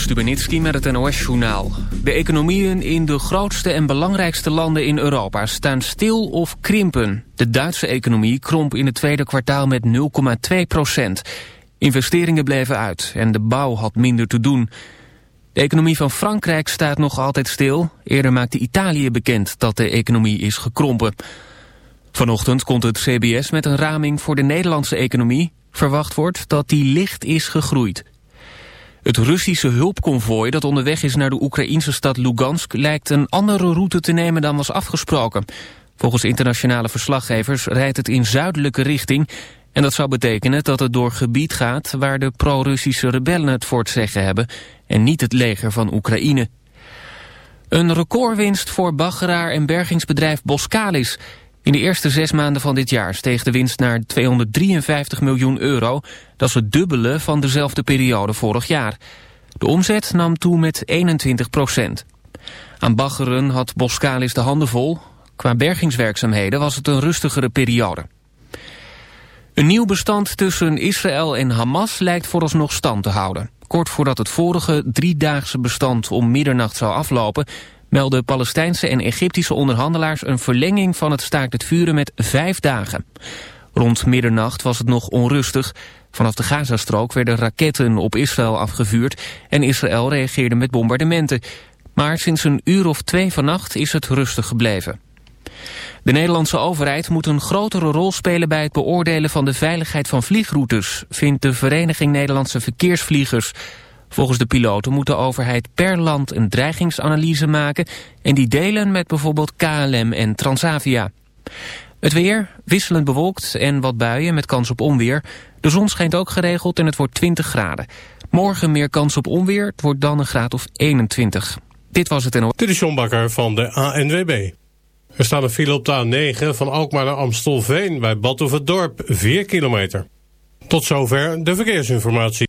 Stubenitski met het NOS-journaal. De economieën in de grootste en belangrijkste landen in Europa staan stil of krimpen. De Duitse economie kromp in het tweede kwartaal met 0,2 procent. Investeringen bleven uit en de bouw had minder te doen. De economie van Frankrijk staat nog altijd stil. Eerder maakte Italië bekend dat de economie is gekrompen. Vanochtend komt het CBS met een raming voor de Nederlandse economie. Verwacht wordt dat die licht is gegroeid. Het Russische hulpconvooi dat onderweg is naar de Oekraïnse stad Lugansk... lijkt een andere route te nemen dan was afgesproken. Volgens internationale verslaggevers rijdt het in zuidelijke richting... en dat zou betekenen dat het door gebied gaat... waar de pro-Russische rebellen het voor het zeggen hebben... en niet het leger van Oekraïne. Een recordwinst voor baggeraar en bergingsbedrijf Boskalis... In de eerste zes maanden van dit jaar steeg de winst naar 253 miljoen euro. Dat is het dubbele van dezelfde periode vorig jaar. De omzet nam toe met 21 procent. Aan baggeren had Boskalis de handen vol. Qua bergingswerkzaamheden was het een rustigere periode. Een nieuw bestand tussen Israël en Hamas lijkt vooralsnog stand te houden. Kort voordat het vorige driedaagse bestand om middernacht zou aflopen melden Palestijnse en Egyptische onderhandelaars een verlenging van het staakt het vuren met vijf dagen. Rond middernacht was het nog onrustig. Vanaf de Gazastrook werden raketten op Israël afgevuurd en Israël reageerde met bombardementen. Maar sinds een uur of twee vannacht is het rustig gebleven. De Nederlandse overheid moet een grotere rol spelen bij het beoordelen van de veiligheid van vliegroutes, vindt de Vereniging Nederlandse Verkeersvliegers. Volgens de piloten moet de overheid per land een dreigingsanalyse maken... en die delen met bijvoorbeeld KLM en Transavia. Het weer, wisselend bewolkt en wat buien met kans op onweer. De zon schijnt ook geregeld en het wordt 20 graden. Morgen meer kans op onweer, het wordt dan een graad of 21. Dit was het en... Dit is John Bakker van de ANWB. Er staat een file op de A9 van Alkmaar naar Amstelveen... bij Badhoevedorp, 4 kilometer. Tot zover de verkeersinformatie.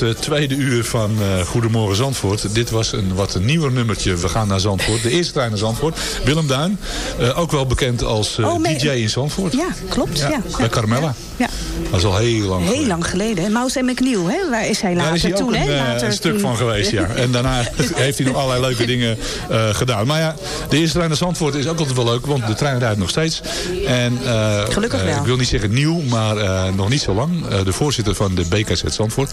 Het eh, tweede uur van eh, Goedemorgen Zandvoort. Dit was een wat een nieuwer nummertje. We gaan naar Zandvoort. De eerste trein naar Zandvoort. Willem Duin, eh, ook wel bekend als Oh, DJ in Zandvoort. Ja, klopt. Ja, Bij Carmella. Ja. Dat is al heel lang Heel geleden. lang geleden. Mouse en McNeil, hè? waar is hij later Daar is hij ook toen? een, hè? Later een stuk toen- van geweest, ja. En daarna heeft hij nog allerlei leuke dingen gedaan. Maar ja, de eerste trein naar Zandvoort is ook altijd wel leuk, want de trein rijdt nog steeds. En, Gelukkig wel. ik wil niet zeggen nieuw, maar nog niet zo lang. De voorzitter van de BKZ Zandvoort,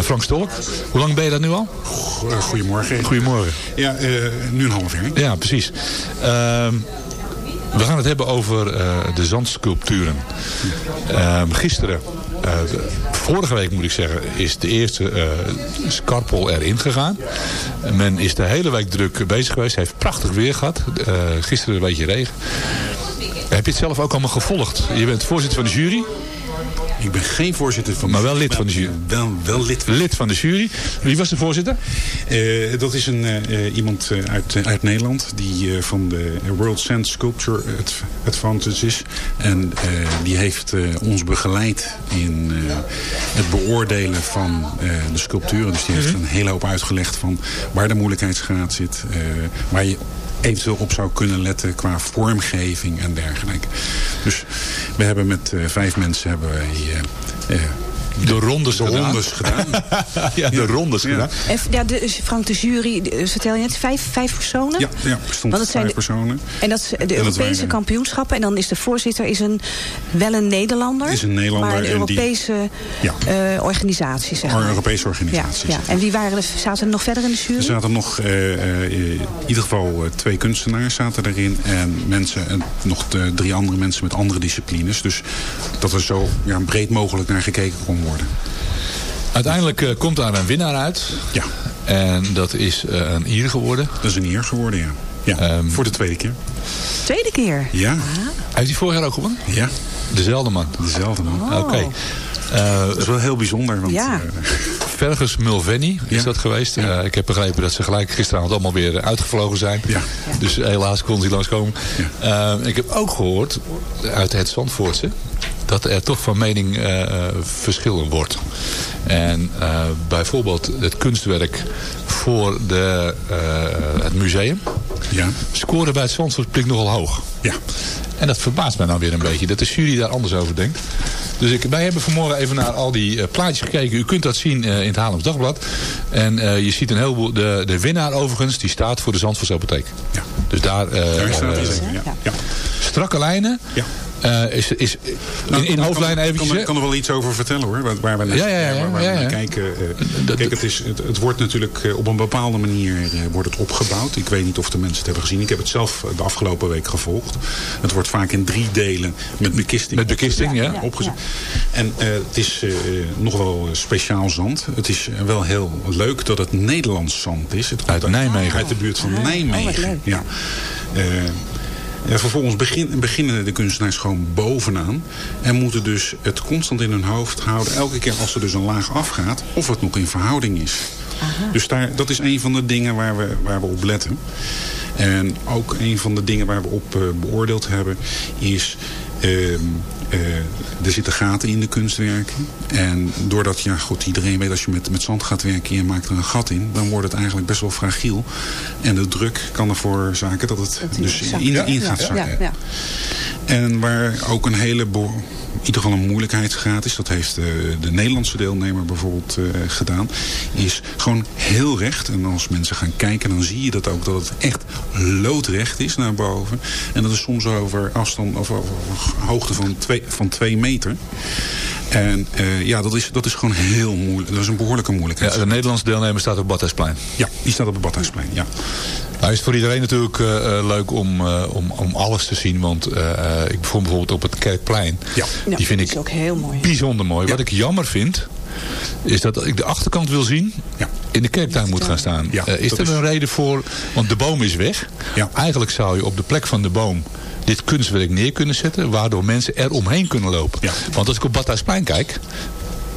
Frank Stolk. Hoe lang ben je dat nu al? Goedemorgen. Goedemorgen. Ja, eh, nu een half jaar. Ja, precies. Ehm, we gaan het hebben over eh, de zandsculpturen. Ehm, gisteren, eh, vorige week moet ik zeggen, is de eerste eh scarpel erin gegaan. Men is de hele week druk bezig geweest. Heeft prachtig weer gehad. Eh, gisteren een beetje regen. Heb je het zelf ook allemaal gevolgd? Je bent voorzitter van de jury. Ik ben geen voorzitter van de Maar wel lid van de jury. Wel, wel lid van Lid van de jury. Wie was de voorzitter? Eh, dat is een, eh, iemand eh, uit, uit Nederland die van de World Sand Sculpture Ad- Advantage is. En die heeft ons begeleid in het beoordelen van de sculpturen. Dus die heeft een hele hoop uitgelegd van waar de moeilijkheidsgraad zit. waar je eventueel op zou kunnen letten qua vormgeving en dergelijke. Dus we hebben met eh, vijf mensen hebben wij, De rondes de gedaan. rondes gedaan. ja, de rondes Ja. gedaan. En, ja, de, Frank, de jury, de- vertel je net, vijf, vijf personen? Ja, ja stond Want het vijf personen. En dat is de Europese waren- kampioenschappen. En dan is de voorzitter is een, wel een Nederlander. Is een Nederlander Maar een en die- Europese Ja. eh, organisatie, zeg Een maar. Europese organisatie. ja. En wie waren er, zaten er nog verder in de jury? Er zaten nog eh, eh, in ieder geval twee kunstenaars zaten erin. En mensen, en nog de drie andere mensen met andere disciplines. Dus dat er zo ja, breed mogelijk naar gekeken kon worden. Uiteindelijk eh, komt daar een winnaar uit. Ja, En dat is eh, een Ier geworden. dat is een eer geworden, ja. Ja, Ehm, voor de tweede keer. Tweede keer. Ja, Heeft hij vorig jaar ook gewonnen? ja, Dezelfde man. dezelfde man. Oké. Eh, Dat is wel heel bijzonder. Want, Ja. Fergus Mulvaney is Ja. dat geweest. Eh, ik heb begrepen dat ze gelijk gisteravond allemaal weer uitgevlogen zijn. Ja. Dus helaas kon hij langskomen. Eh, ik heb ook gehoord uit het Zandvoortse dat er toch van mening eh, verschillen wordt. En eh, bijvoorbeeld het kunstwerk voor de, eh, het museum ja, scoren bij het Zandvoort klinkt nogal hoog. ja. En dat verbaast mij nou weer een beetje. Dat de jury daar anders over denkt. Dus ik, wij hebben vanmorgen even naar al die plaatjes gekeken. U kunt dat zien eh, in het Haarlems Dagblad. En eh, je ziet een heleboel... De, de winnaar overigens, die staat voor de Zandvoortse Apotheek. Ja. Dus daar... Ja. strakke lijnen. Ja. Eh, is, is, Nou, in, kan, eventjes. kan, hè? kan er wel iets over vertellen hoor. Waar, waar we naar, Ja, ja, ja, waar, waar ja, we ja. naar kijken. eh, kijk, het, is, het, het wordt natuurlijk eh, op een bepaalde manier eh, wordt het opgebouwd. Ik weet niet of de mensen het hebben gezien. Ik heb het zelf de afgelopen week gevolgd. Het wordt vaak in drie delen met bekisting. Met bekisting, ja. Opgezet. En eh, het is eh, nog wel speciaal zand. Het is wel heel leuk dat het Nederlands zand is. Het komt Uit Nijmegen. Uit de buurt van Ah, oh, Nijmegen. ja. Eh, vervolgens begin, beginnen de kunstenaars gewoon bovenaan. En moeten dus het constant in hun hoofd houden. Elke keer als er dus een laag afgaat. Of het nog in verhouding is. Dus daar, dat is een van de dingen waar we, waar we op letten. En ook een van de dingen waar we op eh, beoordeeld hebben is... ehm, eh, er zitten gaten in de kunstwerken. En doordat, ja goed, iedereen weet als je met, met zand gaat werken en je maakt er een gat in, dan wordt het eigenlijk best wel fragiel. En de druk kan ervoor zaken dat het dus in, in gaat zakken. Ja, ja. En waar ook een hele, ieder geval een moeilijkheidsgraad is, dat heeft de, de Nederlandse deelnemer bijvoorbeeld eh, gedaan, is gewoon heel recht. En als mensen gaan kijken, dan zie je dat ook, dat het echt loodrecht is naar boven. En dat is soms over afstand, of over hoogte van twee, van twee meter. En eh, ja, dat is, dat is gewoon heel moeilijk. Dat is een behoorlijke Ja, moeilijkheid. de Nederlandse deelnemer staat op Badhuisplein. Ja, die staat op het Badhuisplein, ja. Nou is het voor iedereen natuurlijk eh, eh, leuk om, eh, om, om alles te zien. Want eh, eh, ik vond bijvoorbeeld op het Kerkplein. Ja. Ja, die vind dat ik ook heel mooi. bijzonder mooi. Wat ik jammer vind, is dat ik de achterkant wil zien. Ja. In de kerktuin moet gaan staan. Ja, Eh, is er is- een reden voor? Want de boom is weg. Ja. Eigenlijk zou je op de plek van de boom dit kunstwerk neer kunnen zetten. Waardoor mensen er omheen kunnen lopen. Ja. Want als ik op Badhuisplein kijk.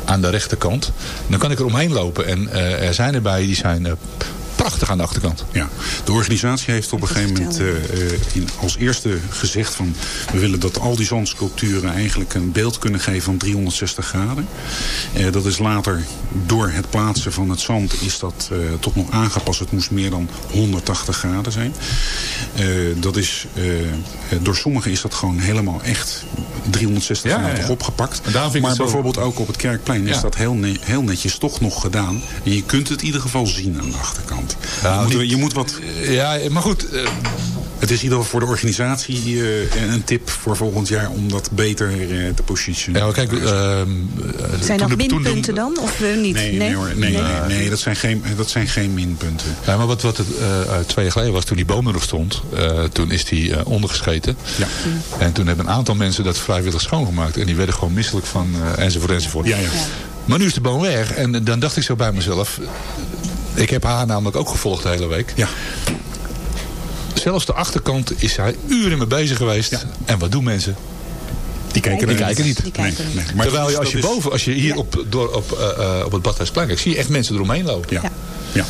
Aan de rechterkant. Dan kan ik er omheen lopen. En eh, er zijn erbij die zijn eh, prachtig aan de achterkant. Ja, de organisatie heeft op een gegeven moment eh, eh, in, als eerste gezegd van... we willen dat al die zandsculpturen eigenlijk een beeld kunnen geven van 360 graden. Eh, dat is later door het plaatsen van het zand is dat eh, toch nog aangepast. Het moest meer dan 180 graden zijn. Eh, dat is, door sommigen is dat gewoon helemaal echt 360 Ja, graden ja, ja. opgepakt. Maar bijvoorbeeld ook op het Kerkplein is dat heel, ne- heel netjes toch nog gedaan. En je kunt het in ieder geval zien aan de achterkant. Ja, je, moet, die- je moet wat... Ja, maar goed. eh, Het is in ieder geval voor de organisatie eh, een tip voor volgend jaar om dat beter eh, te positionen. ja, kijk, ehm, Zijn dat minpunten dan? Of niet? Nee, nee, hoor, nee, nee, nee, dat, zijn geen, dat zijn geen minpunten. Ja, maar wat, wat het twee jaar geleden was, toen die boom er nog stond, eh, toen is die eh, ondergescheten. Ja. En toen hebben een aantal mensen dat vrijwillig schoongemaakt. En die werden gewoon misselijk van eh, enzovoort enzovoort. Ja, ja. Maar nu is de boom weg. En dan dacht ik zo bij mezelf. Ik heb haar namelijk ook gevolgd de hele week. Ja. Zelfs de achterkant is hij uren mee bezig geweest. En wat doen mensen? Die kijken, Die er kijken niet. Die kijken Nee, niet. nee. Maar Terwijl je als je boven, als je hier Ja. op, door, op, eh, eh, op het Badhuisplein kijkt, zie je echt mensen eromheen lopen. Ja. Ja.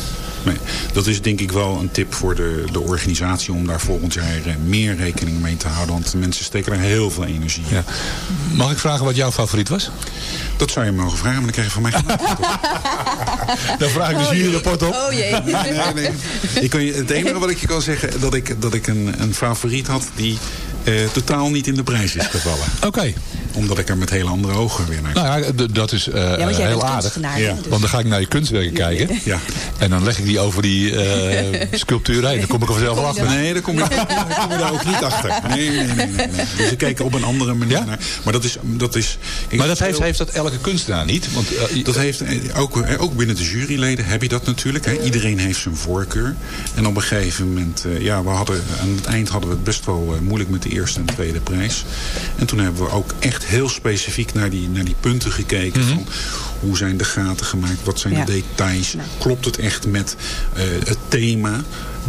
Nee, dat is denk ik wel een tip voor de, de organisatie om daar volgend jaar eh, meer rekening mee te houden. Want de mensen steken er heel veel energie in. Ja. Mag ik vragen wat jouw favoriet was? Dat zou je mogen vragen, maar dan krijg je van mij geen. Dan vraag ik dus jullie rapport op. Oh jee. Nee, nee. Ik kan je, het enige wat ik je kan zeggen, dat ik, dat ik een, een favoriet had die eh, totaal niet in de prijs is gevallen. Oké. Omdat ik er met hele andere ogen weer naar kijk. Nou ja, dat is eh, Ja, want jij heel bent aardig. Ja. dus- Want dan ga ik naar je kunstwerken kijken. Ja. En dan leg ik die over die eh sculptuur heen. Dan kom ik er vanzelf wel achter. Nee, daar kom, je, daar kom je daar ook niet achter. Nee, nee, nee. nee, nee. Dus ik kijk er op een andere manier Ja? naar. Maar dat is... Dat is Maar dat heeft, dat elke kunstenaar niet. Want, Dat heeft, ook, ook binnen de juryleden heb je dat natuurlijk. Hè. Iedereen heeft zijn voorkeur. En op een gegeven moment, eh, ja, we hadden, aan het eind hadden we het best wel moeilijk met de eerste en tweede prijs. En toen hebben we ook echt heel specifiek naar die, naar die punten gekeken. van, hoe zijn de gaten gemaakt? Wat zijn Ja. de details? Klopt het echt met eh, het thema?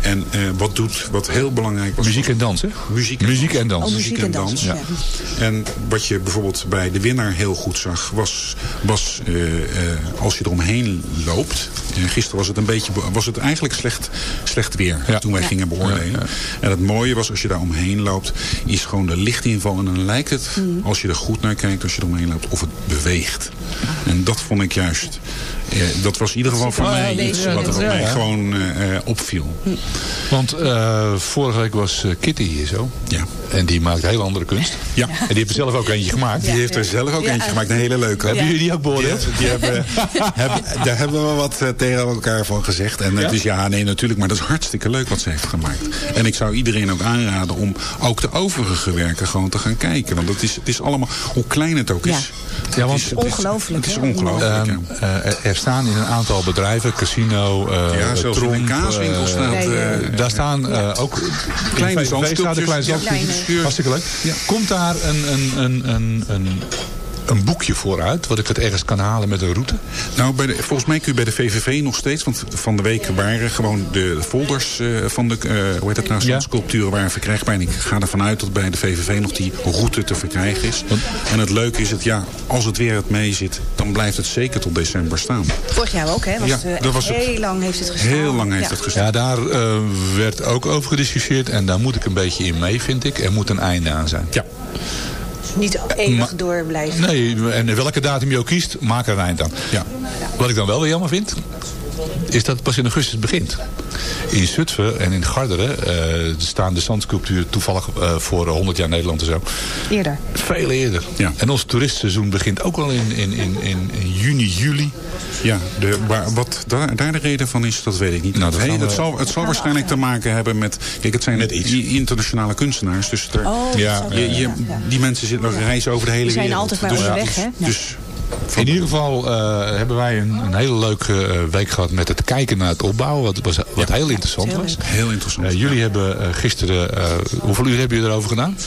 En eh, wat doet, wat heel belangrijk was... muziek en dans, hè? Muziek en Muziek en dans. Oh, muziek en dans, ja. En wat je bijvoorbeeld bij de winnaar heel goed zag, was, was eh, eh, als je eromheen loopt. En gisteren was het een beetje, be- was het eigenlijk slecht, slecht weer Ja. toen wij Ja. gingen beoordelen. Ja, ja. En het mooie was als je daar omheen loopt, is gewoon de lichtinval. En dan lijkt het, Mm. als je er goed naar kijkt, als je eromheen loopt, of het beweegt. En dat vond ik juist. eh, dat was in ieder geval voor mij ja, iets wat er op mij gewoon eh, eh, opviel. Want eh, vorige week was Kitty hier zo. Ja. En die maakt heel andere kunst. Ja. En die heeft er zelf ook eentje gemaakt. Die heeft er zelf ook Ja. eentje gemaakt, een hele leuke. Hebben jullie die ook beoordeeld? die hebben, hebben- daar hebben we wat tegen elkaar van gezegd. En het Ja? is ja, nee, natuurlijk. Maar dat is hartstikke leuk wat ze heeft gemaakt. En ik zou iedereen ook aanraden om ook de overige werken gewoon te gaan kijken. Want het is, het is allemaal, hoe klein het ook is. Ja. Want- het is, het is- Ongelooflijk, Het is ongelooflijk, Ehm, ja. eh, er staan in een aantal bedrijven, casino, eh Ja, zelfs in een kaaswinkel staat... Nee, eh, eh, Daar staan eh, ook Kleine staat de kleine. Hartstikke leuk. Ja. Komt daar een, een, een, een, een een boekje vooruit, wat ik het ergens kan halen met een route? Nou, bij de, volgens mij kun je bij de VVV nog steeds, want van de week waren gewoon de folders eh, van de, eh, hoe heet dat nou, zandsculpturen waren verkrijgbaar. En ik ga ervan uit dat bij de VVV nog die route te verkrijgen is. En het leuke is het, ja, als het weer het mee zit, dan blijft het zeker tot december staan. Vorig jaar ook, hè? Was Ja, het, eh, dat was het. heel lang heeft het gestaan. Heel lang heeft Ja. het gestaan. Ja, daar werd ook over gediscussieerd en daar moet ik een beetje in mee, vind ik. Er moet een einde aan zijn. Ja. Niet eeuwig door blijven. Nee, en welke datum je ook kiest, maak er een eind aan. Ja. Wat ik dan wel weer jammer vind, is dat het pas in augustus begint. In Zutphen en in Garderen eh, staan de zandsculpturen toevallig eh, voor 100 jaar Nederland en zo. Eerder. Veel eerder. Ja. En ons toeristseizoen begint ook al in, in, in, in, juni, juli. Ja, de, waar, wat daar, daar de reden van is, dat weet ik niet. Nou, dat Hey, gaan we- het, zal, het zal waarschijnlijk te maken hebben met... Kijk, het zijn Met iets. i- internationale kunstenaars. Dus er, Oh, dat Ja, je, je, die mensen zitten, reizen over de hele Die zijn wereld. altijd maar dus, onderweg, dus, hè? Ja. Dus, In ieder geval eh, hebben wij een, een hele leuke eh, week gehad met het kijken naar het opbouwen. Wat, was, wat heel interessant heel was. leuk. heel interessant. Eh, jullie hebben gisteren, eh, hoeveel uur hebben jullie erover gedaan?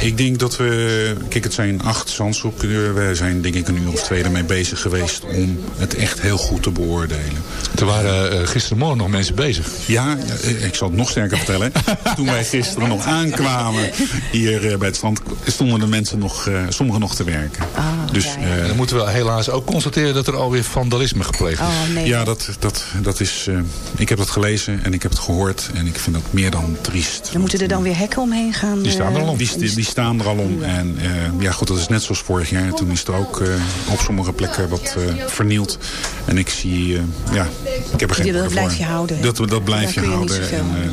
Ik denk dat we... Kijk, het zijn acht zandsculpturen. We zijn denk ik een uur of twee ermee bezig geweest... om het echt heel goed te beoordelen. Er waren gisterenmorgen nog mensen bezig. Ja, ik zal het nog sterker vertellen. Toen wij gisteren nog aankwamen hier bij het strand... stonden de mensen nog, eh, sommigen nog te werken. dus ja, eh, moeten we helaas ook constateren dat er alweer vandalisme gepleegd is. Oh, nee. Ja, dat, dat, dat is... eh, ik heb dat gelezen en ik heb het gehoord. En ik vind dat meer dan triest. Dan moeten er dan weer hekken omheen gaan. Die staan er al om. Die, die, die staan er al om. En eh, ja, goed, dat is net zoals vorig jaar. Toen is er ook eh, op sommige plekken wat eh, vernield. En ik zie... eh, ja, ik heb er geen dat blijf je houden. Dat, dat blijf je houden. En, eh.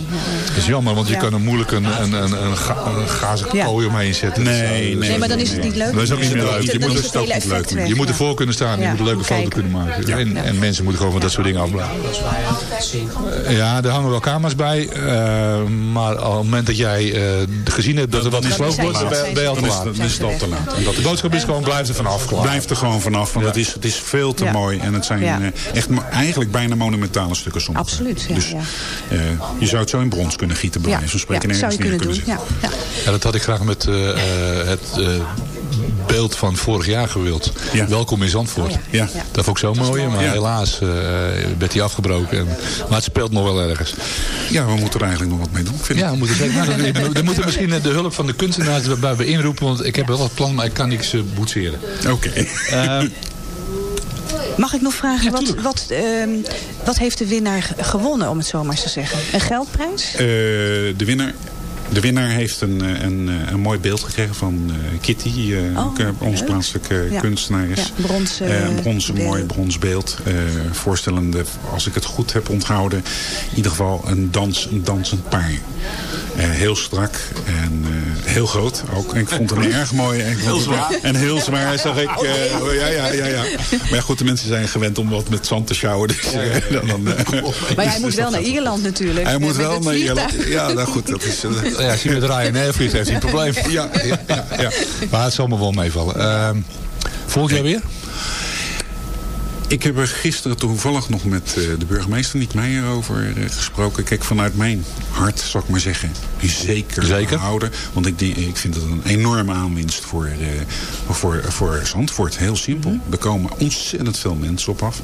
Dat is jammer, want je Ja. kan er moeilijk een, een, een, een, ga, een gazen Ja. kooi omheen zetten. Nee, nee. Nee, maar dan is het niet leuk. Dat is ook niet meer leuk. Je moet het ook niet leuk. Weg, Je moet ja. ervoor kunnen staan, je Ja, moet een leuke foto kunnen maken. Ja. En, en mensen moeten gewoon van dat soort dingen afblijven. Ja, er hangen wel camera's bij. eh, maar op het moment dat jij eh, gezien hebt dat er wat is het gesloopt wordt, ben je al te Dan is, laat. het- dan is het al te laat. En dat De boodschap is gewoon, blijf er vanaf. klaar. Blijf er gewoon vanaf, want Ja. het, is, het is veel te Ja. mooi. En het zijn Ja. eh, echt eigenlijk bijna monumentale stukken soms. Absoluut, ja, dus ja. eh, je zou het zo in brons kunnen gieten, bij Ja, wijze van ja, spreken. en zou je ergens kunnen doen. Ja, ja. Ja, dat had ik graag met eh, eh, het eh, beeld van vorig jaar gewild. Ja. Welkom in Zandvoort. Oh ja. Dat vond ik zo mooi, maar Ja. helaas eh, werd hij afgebroken. En, maar het speelt nog wel ergens. Ja, we moeten er eigenlijk nog wat mee doen, vind ik. Ja, we moeten zeker. Nou, dan- dan moeten misschien de hulp van de kunstenaars erbij bij inroepen. Want ik heb wel wat plan, maar ik kan niks eh, boetseren. Oké. Mag ik nog vragen, wat, wat, ehm, wat heeft de winnaar ge- gewonnen, om het zo maar eens te zeggen? Een geldprijs? Eh, de winnaar... De winnaar heeft een, eh, een, eh, een mooi beeld gekregen van eh, Kitty, eh, Oh, leuk. plaatselijke Ja. kunstenaar is. Ja, bronzen Eh, een bronzen, beeld. mooi brons beeld. eh, voorstellende, als ik het goed heb onthouden, in ieder geval een, dans, een dansend paar. Eh, heel strak en eh, heel groot ook. En ik vond het een erg mooi. En heel zwaar. En heel zwaar zag ik. eh, oh, ja, ja, ja, ja. Maar ja, goed, de mensen zijn gewend om wat met zand te sjouwen. Dus, dan, Maar hij dus moet wel naar Ierland natuurlijk. Hij moet wel naar. Ierland. Ja, nou goed, dat is... Ja, als je met Ryanair vliegt, heeft hij een probleem. ja, ja, ja. Maar het zal me wel meevallen. Ehm volgend jaar weer? Ik heb er gisteren toevallig nog met eh, de burgemeester Niek Meijer over eh, gesproken. Kijk, vanuit mijn hart, zal ik maar zeggen, zeker, Zeker. houden. Want ik, ik vind het een enorme aanwinst voor, eh, voor, voor Zandvoort. Heel simpel. Mhm. Er komen ontzettend veel mensen op af.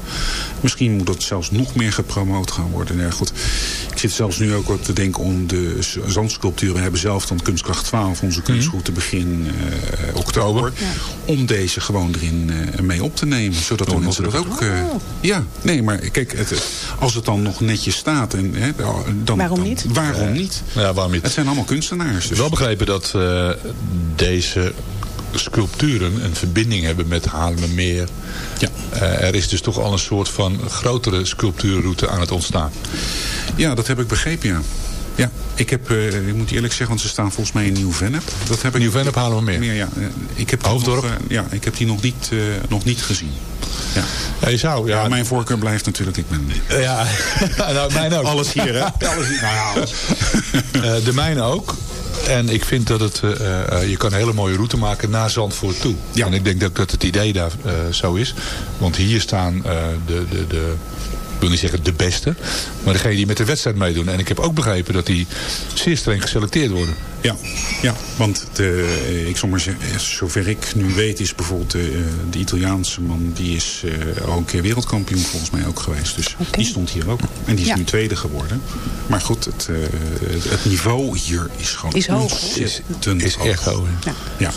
Misschien moet dat zelfs nog meer gepromoot gaan worden. Ja, goed. Ik zit zelfs nu ook wat te denken om de zandsculpturen. We hebben zelf dan Kunstkracht 12, onze kunstroute begin eh, oktober. Om deze gewoon erin mee op te nemen. Zodat de mensen dat ook... eh, ja, nee, maar kijk, het, als het dan nog netjes staat... En, hè, dan, Waarom dan- niet? Waarom niet? Ja, waarom niet? Het zijn allemaal kunstenaars. Dus wel begrepen dat eh, deze sculpturen een verbinding hebben met Haarlemmermeer. Ja. Eh, er is dus toch al een soort van grotere sculptuurroute aan het ontstaan. Ja, dat heb ik begrepen, ja. Ja, ik heb, eh, ik moet eerlijk zeggen, want ze staan volgens mij in Nieuw-Vennep. Dat heb ik Nieuw-Vennep Haarlemmermeer. Meer, ja. Eh, Ik heb Hoofddorp? Nog, eh, ja, ik heb die nog niet, nog niet gezien. Ja. Ja, je zou, ja. Ja, mijn voorkeur blijft natuurlijk, ik ben... ja, nou, mijn ook. Alles hier, hè? Alles hier. Nou ja, alles. De mijne ook. En ik vind dat het, je kan een hele mooie route maken naar Zandvoort toe. Ja. En ik denk dat, dat het idee daar zo is. Want hier staan de, de, de wil niet zeggen de beste, maar degene die met de wedstrijd meedoen. En ik heb ook begrepen dat die zeer streng geselecteerd worden. Ja, ja want de, eh, ik zal maar zeggen, eh, zover ik nu weet is bijvoorbeeld de, eh, de Italiaanse man... die is eh, al een keer wereldkampioen volgens mij ook geweest. Dus die stond hier ook. En die is Ja. nu tweede geworden. Maar goed, het, eh, het, niveau hier is gewoon Is hoog. ontzettend Is echt hoog. Ja. Ja,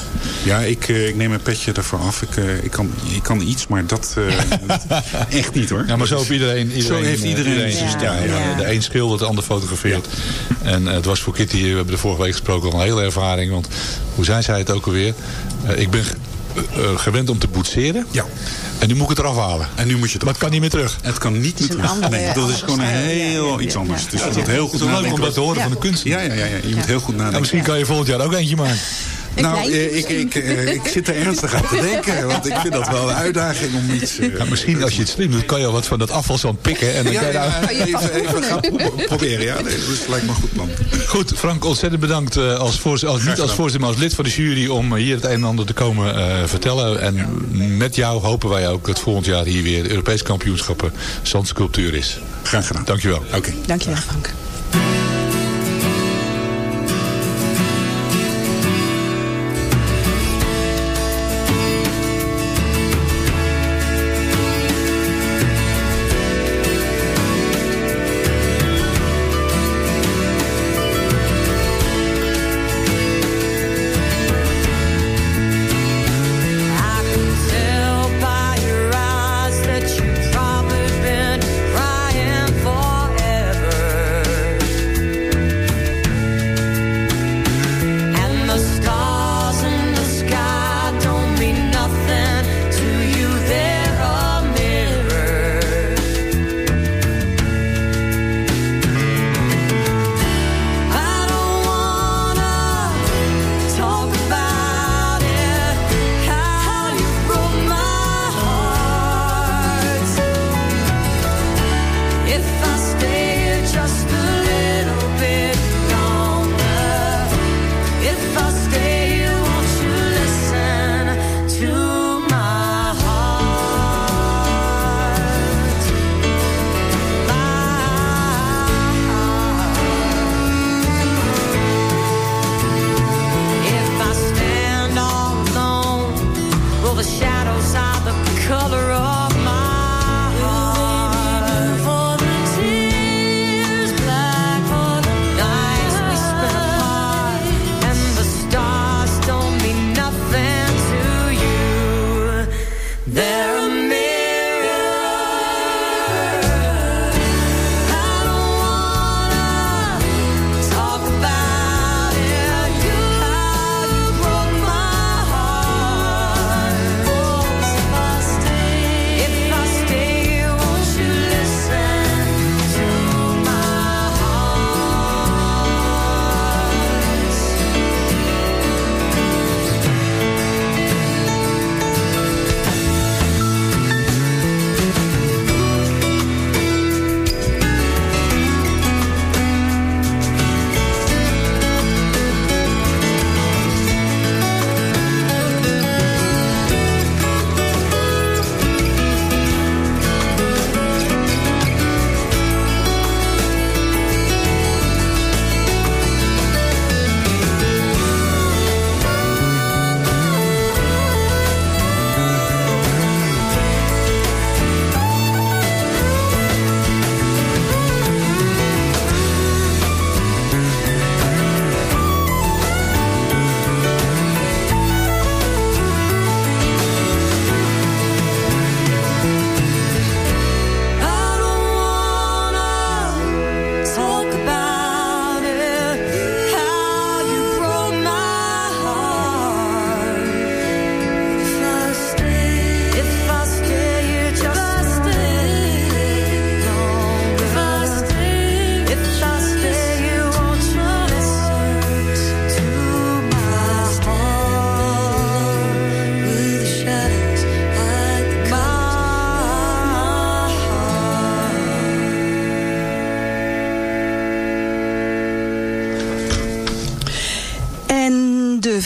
ja ik, ik neem mijn petje ervoor af. Ik, eh, ik, kan, ik kan iets, maar dat eh, echt niet hoor. Ja, maar zo heeft iedereen, iedereen, Zo heeft iedereen zijn zijn stijl. stijl, Ja, ja. De een schildert, de ander fotografeert. En eh, het was voor Kitty, we hebben de vorige week gesproken, al een hele ervaring. Want hoe zei zij het ook alweer? Eh, ik ben eh, eh, gewend om te boetseren. Ja. En nu moet ik het eraf halen. En nu moet je het Maar het kan niet meer terug. Het kan niet meer terug. andere- nee, dat is gewoon een ja, heel ja, iets anders. Ja. Dus je moet heel Het goed is leuk om dat te horen Ja. van de kunst. Ja, ja, ja, ja, je moet heel goed Ja, nadenken. misschien kan je volgend jaar ook eentje maken. Nou, eh, ik, ik, eh, ik zit er ernstig aan te denken. Want ik vind dat wel een uitdaging om iets... eh, Ja, misschien als je het slim doet, kan je al wat van dat afvalzand pikken. En dan Ja, kan je daar... ja, even, even gaan pro- proberen. Ja, nee, dat lijkt me een goed plan. Goed, Frank, ontzettend bedankt eh, als voorzitter, als, niet als voorzitter, maar als lid van de jury om hier het een en ander te komen eh, vertellen. En met jou hopen wij ook dat volgend jaar hier weer de Europese kampioenschappen zandsculptuur is. Graag gedaan. Dankjewel. Oké. Dankjewel Frank.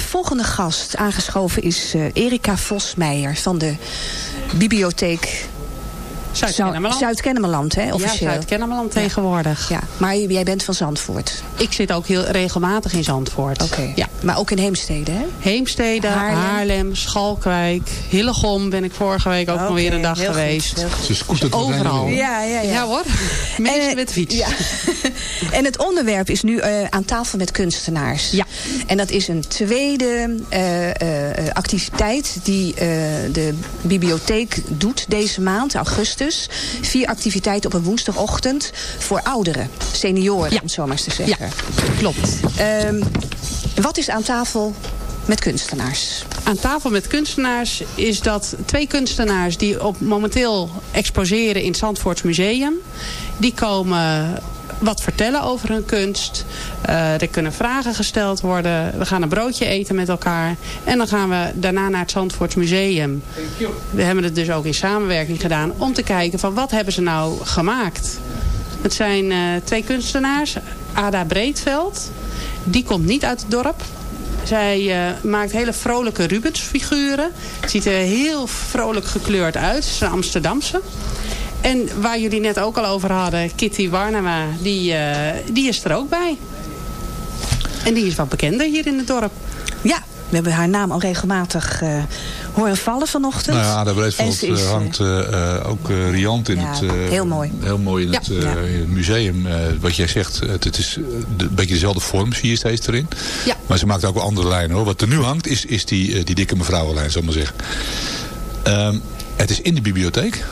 Volgende gast aangeschoven is eh, Erika Vosmeijer van de bibliotheek Zuid-Kennemerland. Zuid-Kennemerland, hè, officieel. Ja, Zuid-Kennemerland tegenwoordig. Ja, maar jij bent van Zandvoort. Ik zit ook heel regelmatig in Zandvoort. Oké. Ja. Maar ook in Heemstede, hè? Heemstede, Haarlem. Haarlem, Schalkwijk, Hillegom ben ik vorige week ook Oké, alweer een dag heel goed, geweest. heel goed. Ze scootert er bijna Overal. weer. Ja, ja, ja. Ja hoor, mensen met fiets. Ja. en het onderwerp is nu eh, aan tafel met kunstenaars. Ja. En dat is een tweede eh, eh, eh, activiteit die eh, de bibliotheek doet deze maand, augustus. Vier activiteiten op een woensdagochtend voor ouderen, senioren, Ja. om het zo maar eens te Ja, zeggen. klopt. Ehm, wat is aan tafel met kunstenaars? Aan tafel met kunstenaars is dat twee kunstenaars die op momenteel exposeren in het Zandvoorts Museum. Die komen wat vertellen over hun kunst. Eh, er kunnen vragen gesteld worden. We gaan een broodje eten met elkaar. En dan gaan we daarna naar het Zandvoorts Museum. We hebben het dus ook in samenwerking gedaan om te kijken van wat hebben ze nou gemaakt. Het zijn eh, twee kunstenaars. Ada Breedveld. Die komt niet uit het dorp. Zij eh, maakt hele vrolijke Rubens-figuren. Het ziet er heel vrolijk gekleurd uit. Ze is een Amsterdamse. En waar jullie net ook al over hadden, Kitty Warnema, die, eh, die is er ook bij. En die is wat bekender hier in het dorp. Ja, we hebben haar naam al regelmatig eh, horen vallen vanochtend. Nou ja, Breedveld ze is, eh, eh, hangt ook eh, riant in, Ja, het, eh, heel mooi. heel mooi in, Ja. het, eh, Ja. in het museum. Eh, wat jij zegt, het, het is de- een beetje dezelfde vorm zie je steeds erin. Ja. Maar ze maakt ook wel andere lijnen. Hoor. Wat er nu hangt is, is die, die dikke mevrouwenlijn, zal ik maar zeggen. Ehm, het is in de bibliotheek.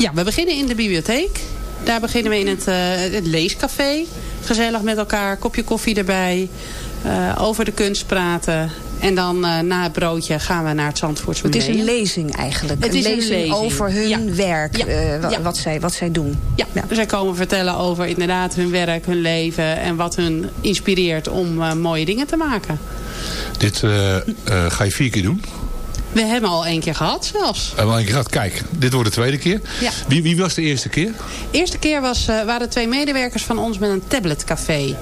Ja, we beginnen in de bibliotheek. Daar beginnen we in het, eh, het leescafé. Gezellig met elkaar, kopje koffie erbij. eh, over de kunst praten. En dan eh, na het broodje gaan we naar het Zandvoorts Het is een lezing eigenlijk. Het een is een lezing, lezing. over hun Ja. werk, Ja. wa- Ja. wat, zij, wat zij doen. Ja, zij komen vertellen over inderdaad hun werk, hun leven... en wat hun inspireert om eh, mooie dingen te maken. Dit eh, eh, ga je vier keer doen. We hebben al één keer gehad zelfs. En één keer gaat, kijk, dit wordt de tweede keer. Ja. Wie, wie was de eerste keer? eerste keer was, eh, waren twee medewerkers van ons met een tabletcafé.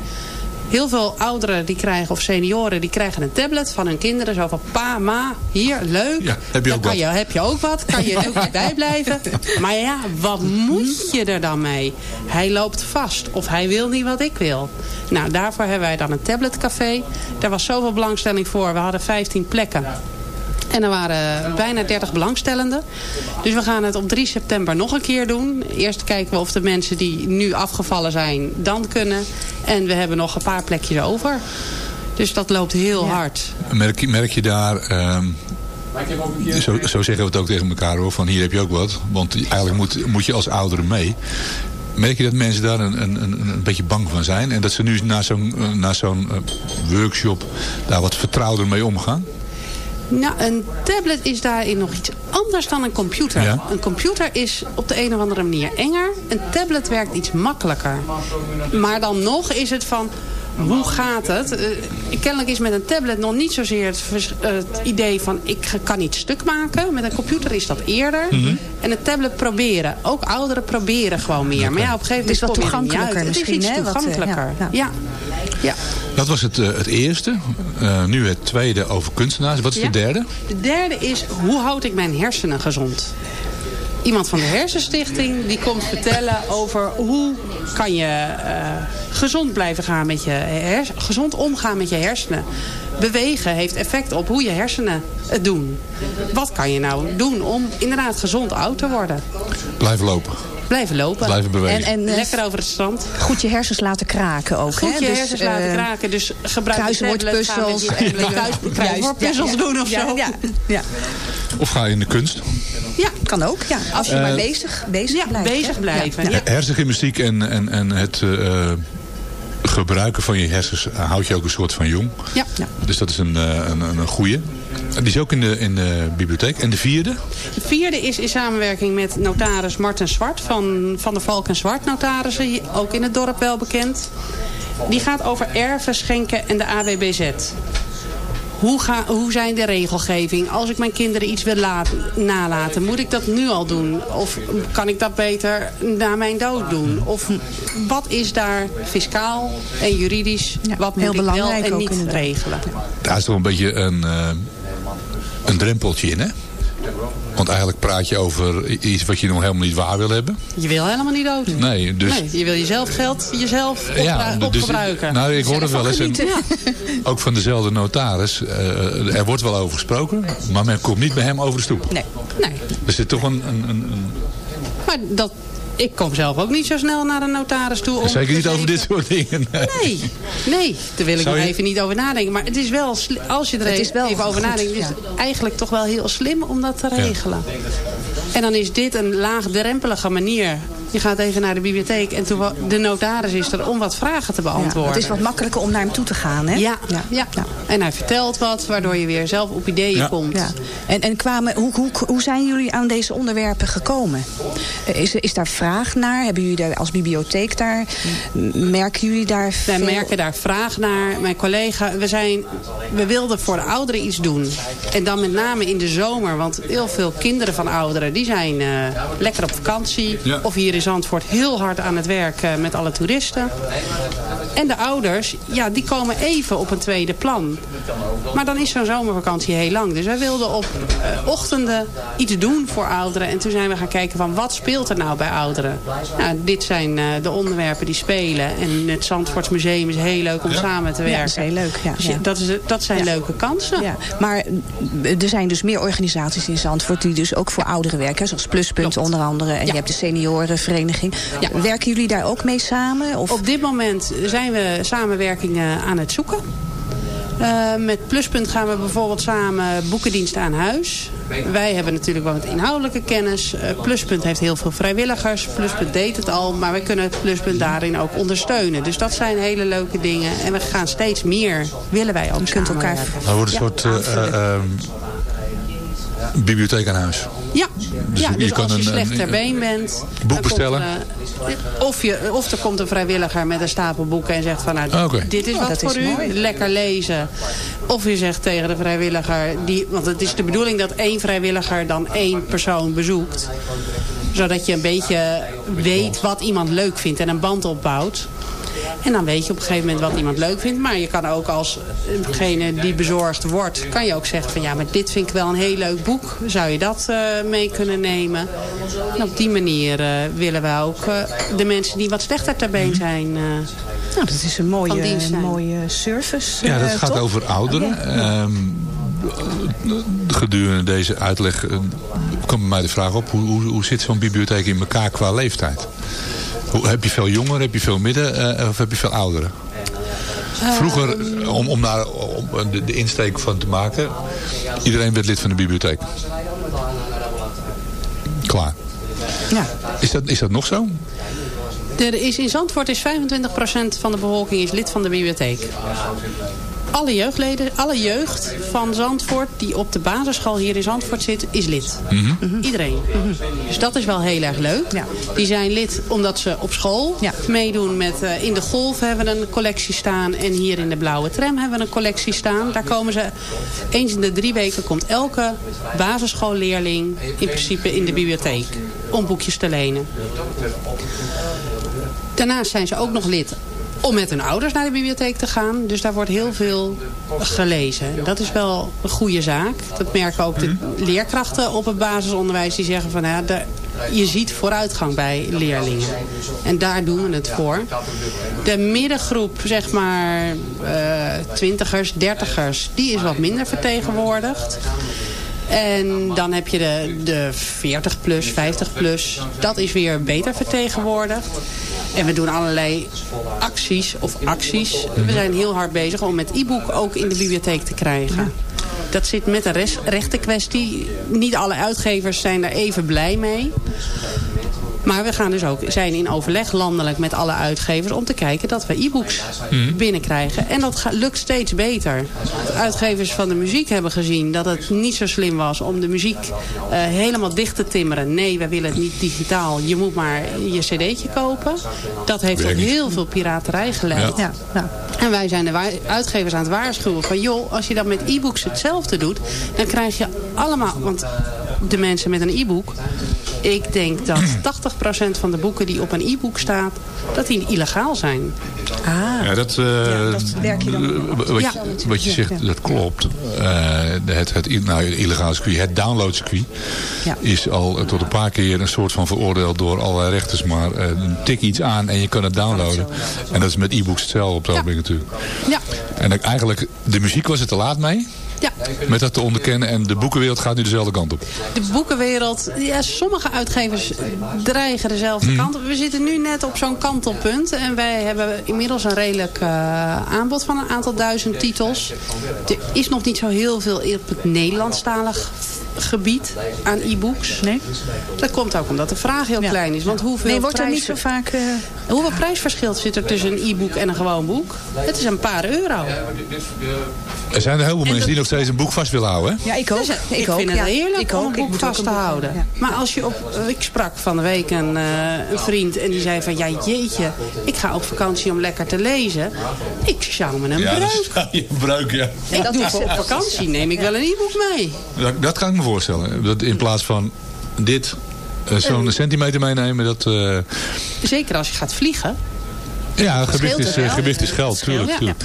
Heel veel ouderen die krijgen, of senioren die krijgen een tablet van hun kinderen. Zo van pa, ma, hier, leuk. Ja, heb je ook kan wat. Je, heb je ook wat, kan je ook bij blijven. Maar ja, wat moet je er dan mee? Hij loopt vast of hij wil niet wat ik wil. Nou, daarvoor hebben wij dan een tabletcafé. Daar was zoveel belangstelling voor. We hadden 15 plekken. En er waren bijna 30 belangstellenden. Dus we gaan het op 3 september nog een keer doen. Eerst kijken we of de mensen die nu afgevallen zijn dan kunnen. En we hebben nog een paar plekjes over. Dus dat loopt heel hard. Merk je, merk je daar... ehm, zo, zo zeggen we het ook tegen elkaar hoor. Van hier heb je ook wat. Want eigenlijk moet, moet je als ouderen mee. Merk je dat mensen daar een, een, een, beetje bang van zijn? En dat ze nu na zo'n eh, zo'n eh, workshop daar wat vertrouwder mee omgaan? Nou, een tablet is daarin nog iets anders dan een computer. Ja. Een computer is op de een of andere manier enger. Een tablet werkt iets makkelijker. Maar dan nog is het van... Hoe gaat het? Eh, kennelijk is met een tablet nog niet zozeer het, vers- eh, het idee van... ik kan iets stuk maken. Met een computer is dat eerder. Mhm. En een tablet proberen. Ook ouderen proberen gewoon meer. Maar ja, op een gegeven Het is moment wat er niet toegankelijker misschien, Het is hè, iets wat, eh, toegankelijker. ja, ja. ja. Dat was het, eh, het eerste. Eh, nu het tweede over kunstenaars. Wat is Ja. de derde? De derde is, hoe houd ik mijn hersenen gezond? Iemand van de Hersenstichting die komt vertellen over hoe kan je eh, gezond blijven gaan met je hers- gezond omgaan met je hersenen. Bewegen heeft effect op hoe je hersenen het doen. Wat kan je nou doen om inderdaad gezond oud te worden? Blijven lopen. Blijven lopen. Blijven bewegen. En, en, eh, Lekker over het strand. Goed je hersens laten kraken ook. Goed hè? je Dus, hersens laten eh, kraken. Dus gebruik kruiswoordpuzzels. kruiswoordpuzzels doen of ja, zo. Ja, ja. Of ga je in de kunst. Ja. Kan ook, ja. Als je Eh, maar bezig, bezig Ja, blijft. bezig blijven. Ja. Ja. Hersengymnastiek en, en, en het eh, gebruiken van je hersens houdt je ook een soort van jong. Ja. Dus dat is een, eh, een, een, een goeie. Die is ook in de, in de bibliotheek. En de vierde? De vierde is in samenwerking met notaris Marten Zwart van Van der Valk en Zwart notarissen, ook in het dorp wel bekend. Die gaat over erven, schenken en de AWBZ. Hoe, ga, hoe zijn de regelgeving? Als ik mijn kinderen iets wil laten, nalaten, moet ik dat nu al doen? Of kan ik dat beter na mijn dood doen? Of wat is daar fiscaal en juridisch? wat moet heel ik wel belangrijk en ook niet regelen? Daar is toch een beetje een, eh, een drempeltje in, hè? Want eigenlijk praat je over iets wat je nog helemaal niet waar wil hebben. Je wil helemaal niet dood. Nee, dus... Nee, je wil jezelf geld jezelf Ja, opbru- dus- opgebruiken. nou, ik hoor het wel eens. En, Ja. ook van dezelfde notaris. eh, er wordt wel over gesproken. Maar men komt niet bij hem over de stoep. Nee. nee. Er zit toch een... een, een, een- Maar dat, ik kom zelf ook niet zo snel naar een notaris toe. Om zeker niet te over dit soort dingen. Nee, nee, daar wil ik nog even niet over nadenken. Maar het is wel, als je er Het is wel even over nadenkt, is ja. het eigenlijk toch wel heel slim om dat te regelen. En dan is dit een laagdrempelige manier. Je gaat even naar de bibliotheek en toen de notaris is er om wat vragen te Ja, beantwoorden. het is wat makkelijker om naar hem toe te gaan, hè? Ja, ja. en hij vertelt wat, waardoor je weer zelf op ideeën komt. Ja. En, en kwamen, hoe, hoe, hoe zijn jullie aan deze onderwerpen gekomen? Eh, Is, er- is daar vraag naar? Hebben jullie daar als bibliotheek daar? Merken jullie daar veel? Wij merken daar vraag naar. Mijn collega, we, zijn, we wilden voor de ouderen iets doen. En dan met name in de zomer. Want heel veel kinderen van ouderen, die zijn eh, lekker op vakantie. Ja. Of hier in Zandvoort heel hard aan het werk eh, met alle toeristen. En de ouders, ja, die komen even op een tweede plan. Maar dan is zo'n zomervakantie heel lang. Dus wij wilden op eh, ochtenden iets doen voor ouderen. En toen zijn we gaan kijken van wat speelt er nou bij ouderen. Nou, dit zijn eh, de onderwerpen die spelen. En het Zandvoorts Museum is heel leuk om samen te Ja, werken. dat is heel leuk. Ja, Dus ja. Dat, is, dat zijn leuke kansen. Ja, maar er zijn dus meer organisaties in Zandvoort die dus ook voor ouderen werken. Zoals Pluspunt onder andere. En Ja. je hebt de seniorenvereniging. Ja. Werken jullie daar ook mee samen? Of? Op dit moment zijn we samenwerkingen aan het zoeken. Eh, met Pluspunt gaan we bijvoorbeeld samen boekendiensten aan huis. Wij hebben natuurlijk wel wat inhoudelijke kennis. Eh, Pluspunt heeft heel veel vrijwilligers. Pluspunt deed het al, maar wij kunnen Pluspunt daarin ook ondersteunen. Dus dat zijn hele leuke dingen. En we gaan steeds meer, willen wij ook Je kunt elkaar. Er wordt een Ja, soort eh, bibliotheek aan huis. Ja, ja je dus als je een- slecht ter been bent... boek komt bestellen? eh, of, je, of er komt een vrijwilliger met een stapel boeken en zegt van... Nou, Ah, dit is Oh, wat dat voor is u, mooi. lekker lezen. Of je zegt tegen de vrijwilliger... Die, want het is de bedoeling dat één vrijwilliger dan één persoon bezoekt. Zodat je een beetje weet wat iemand leuk vindt en een band opbouwt. En dan weet je op een gegeven moment wat iemand leuk vindt. Maar je kan ook als degene die bezorgd wordt... kan je ook zeggen van ja, maar dit vind ik wel een heel leuk boek. Zou je dat eh, mee kunnen nemen? En op die manier eh, willen wij ook eh, de mensen die wat slechter ter been zijn... eh, Nou, dat is een mooie, dienst zijn. mooie service. Ja, dat eh, gaat over ouderen. Ehm, gedurende deze uitleg eh, kwam bij mij de vraag op... hoe, hoe, hoe zit zo'n bibliotheek in elkaar qua leeftijd? Heb je veel jongeren, heb je veel midden eh, of heb je veel ouderen? Vroeger, om, om daar om de, de insteek van te maken... iedereen werd lid van de bibliotheek. Klaar. Ja. Is dat, is dat nog zo? Er is in Zandvoort is 25% van de bevolking is lid van de bibliotheek. Alle jeugdleden, alle jeugd van Zandvoort die op de basisschool hier in Zandvoort zit, is lid. Iedereen. Dus dat is wel heel erg leuk. Ja. Die zijn lid omdat ze op school Ja. meedoen met... eh, in de Golf hebben we een collectie staan. En hier in de Blauwe Tram hebben we een collectie staan. Daar komen ze... Eens in de drie weken komt elke basisschoolleerling in principe in de bibliotheek. Om boekjes te lenen. Daarnaast zijn ze ook nog lid om met hun ouders naar de bibliotheek te gaan. Dus daar wordt heel veel gelezen. Dat is wel een goede zaak. Dat merken ook de leerkrachten op het basisonderwijs. Die zeggen van ja, daar- je ziet vooruitgang bij leerlingen. En daar doen we het voor. De middengroep, zeg maar eh, twintigers, dertigers, die is wat minder vertegenwoordigd. En dan heb je de, de 40 plus, 50 plus. Dat is weer beter vertegenwoordigd. En we doen allerlei acties of acties. We zijn heel hard bezig om het e-book ook in de bibliotheek te krijgen. Dat zit met res- rechtenkwestie. Niet alle uitgevers zijn daar even blij mee. Maar we gaan dus ook, zijn in overleg landelijk met alle uitgevers... om te kijken dat we e-books binnenkrijgen. En dat lukt steeds beter. De uitgevers van de muziek hebben gezien dat het niet zo slim was... om de muziek eh, helemaal dicht te timmeren. Nee, we willen het niet digitaal. Je moet maar je cd'tje kopen. Dat heeft tot heel veel piraterij geleid. Ja, ja. En wij zijn de uitgevers aan het waarschuwen van... joh, als je dat met e-books hetzelfde doet... dan krijg je allemaal... want de mensen met een e-book... ik denk dat 80% van de boeken die op een e-book staat... dat die illegaal zijn. Ah. Ja, dat, eh, dat werk je dan. Wat, Ja. je, wat je zegt, dat klopt. Eh, het, het, nou, het illegale circuit, het downloadcircuit, Ja. is al tot een paar keer een soort van veroordeeld door allerlei rechters. Maar eh, tik iets aan en je kan het downloaden. En dat is met e-books hetzelfde op het ogenblik natuurlijk. Ja, En eigenlijk, de muziek was er te laat mee. Ja. Met dat te onderkennen. En de boekenwereld gaat nu dezelfde kant op. De boekenwereld, ja, sommige uitgevers dreigen dezelfde kant op. We zitten nu net op zo'n kantelpunt. En wij hebben inmiddels een redelijk eh, aanbod van een aantal duizend titels. Er is nog niet zo heel veel op het Nederlandstalig gebied aan e-books. Nee? Dat komt ook omdat de vraag heel Ja. klein is. Want hoeveel, Nee, wordt er niet zo vaak... eh, hoeveel prijsverschil zit er tussen een e-book en een gewoon boek? Het is een paar euro. Er zijn er heel veel mensen die nog steeds een boek vast willen houden. Hè? Ja, ik ook. Dus, eh, ik, ik ook. vind het ja. heerlijk ik om ook. een Ik boek vast een te houden. ja. Maar als je op... Ik sprak van de week een, eh, een vriend en die zei van... Ja, jeetje, ik ga op vakantie om lekker te lezen. Ik zou me een breuk. zou je breuk, ja. Ik dat doe is voor op vakantie neem ik wel een e-book mee. Dat, dat kan ik me voorstellen. Dat in plaats van dit eh, zo'n centimeter meenemen, dat... eh, Zeker als je gaat vliegen. ja, gewicht is, eh, gewicht is geld, tuurlijk. ja. tuurlijk.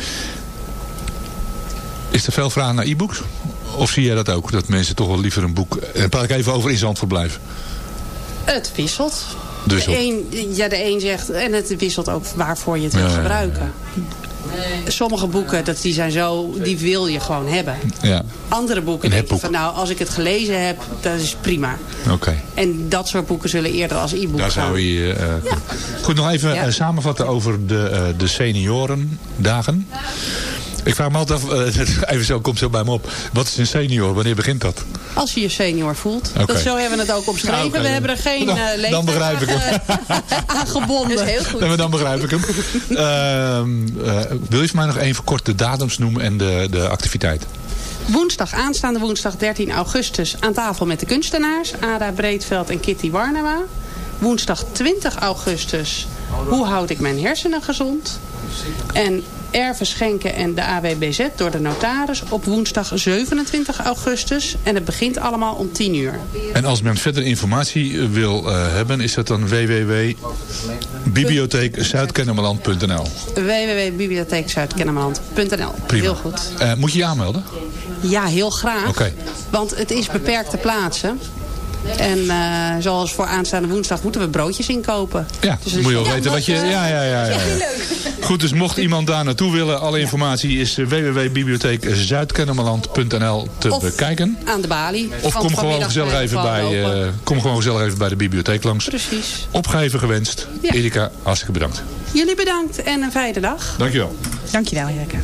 Is er veel vraag naar e-books? Of zie jij dat ook? Dat mensen toch wel liever een boek... En praat ik even over in Zandvoort blijven. Het wisselt. Dus de, een, ja, de een zegt... En het wisselt ook waarvoor je het wil ja. gebruiken. Sommige boeken, dat, die zijn zo... Die wil je gewoon hebben. Ja, Andere boeken denk je van... Nou, als ik het gelezen heb, dat is prima. oké. En dat soort boeken zullen eerder als e-book Daar gaan. zou je... eh, Goed, nog even Ja. eh, samenvatten over de, eh, de seniorendagen. Ik vraag me altijd af, eh, even zo, komt zo bij me op. Wat is een senior? Wanneer begint dat? Als je je senior voelt. Oké. Dat, zo hebben we het ook omschreven. Nou. We hebben er geen Dan- eh dan begrijp ik hem. aan- aan gebonden. Dat is heel goed. Dan begrijp ik hem. Ehm, eh, wil je voor mij nog even kort de datums noemen en de, de activiteit? Woensdag, aanstaande woensdag 13 augustus aan tafel met de kunstenaars. Ada Breedveld en Kitty Warnema. Woensdag 20 augustus. Hoe houd ik mijn hersenen gezond? En erven schenken en de AWBZ door de notaris op woensdag 27 augustus. En het begint allemaal om 10 uur. En als men verder informatie eh, wil eh, hebben, is dat dan www.bibliotheekzuidkennemerland.nl www.bibliotheekzuidkennemerland.nl Prima. Heel goed. Eh, moet je je aanmelden? Ja, heel graag. Oké. Want het is beperkte plaatsen. En eh, zoals voor aanstaande woensdag moeten we broodjes inkopen. Ja, Dus moet je wel ja, weten wat je... Ja, ja, ja. ja, ja. Goed, dus mocht iemand daar naartoe willen, alle informatie is eh, www.bibliotheekzuidkennemerland.nl te Of bekijken. Aan de balie. Of kom gewoon, gezellig even bij, eh, kom gewoon gezellig even bij de bibliotheek langs. Precies. Opgeven gewenst. Ja. Erika, hartstikke bedankt. Jullie bedankt en een fijne dag. Dankjewel. Dankjewel, Jerke.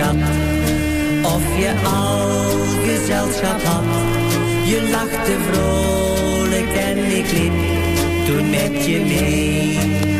Of je al gezelschap had. Je lachte vrolijk en ik liep toen met je mee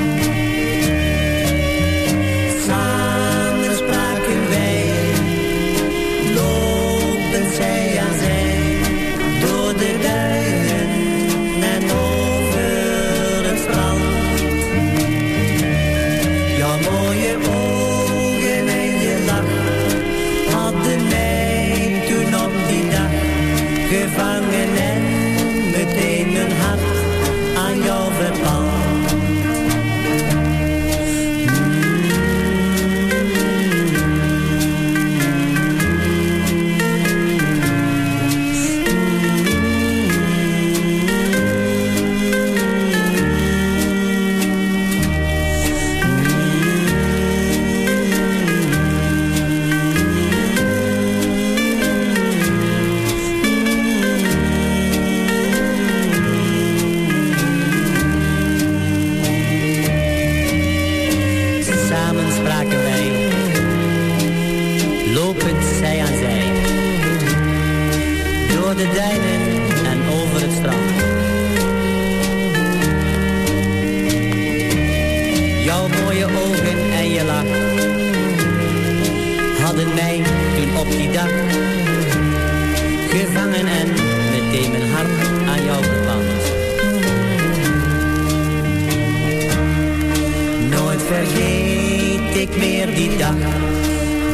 mij toen op die dak, Gevangen en meteen mijn hart aan jou gepand. Nooit vergeet ik meer die dag.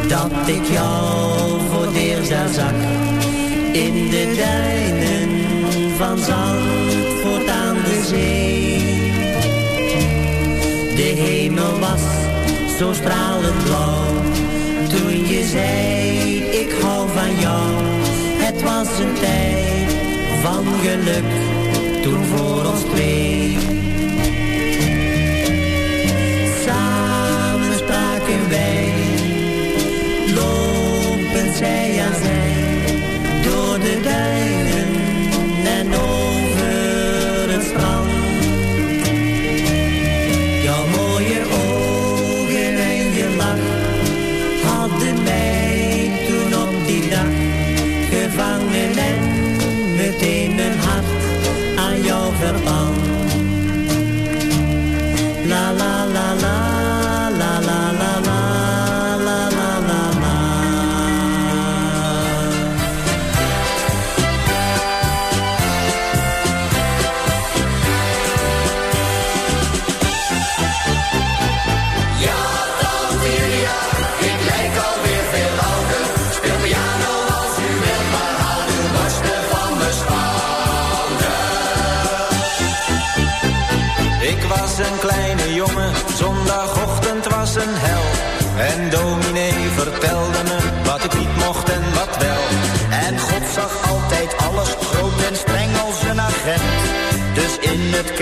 Dat ik jou voor het daar zag. In de duinen van Zandvoort aan de zee. De hemel was zo stralend blauw zei ik hou van jou. Het was een tijd van geluk, toen voor ons twee. Samen spraken wij, lopen zij aan zij.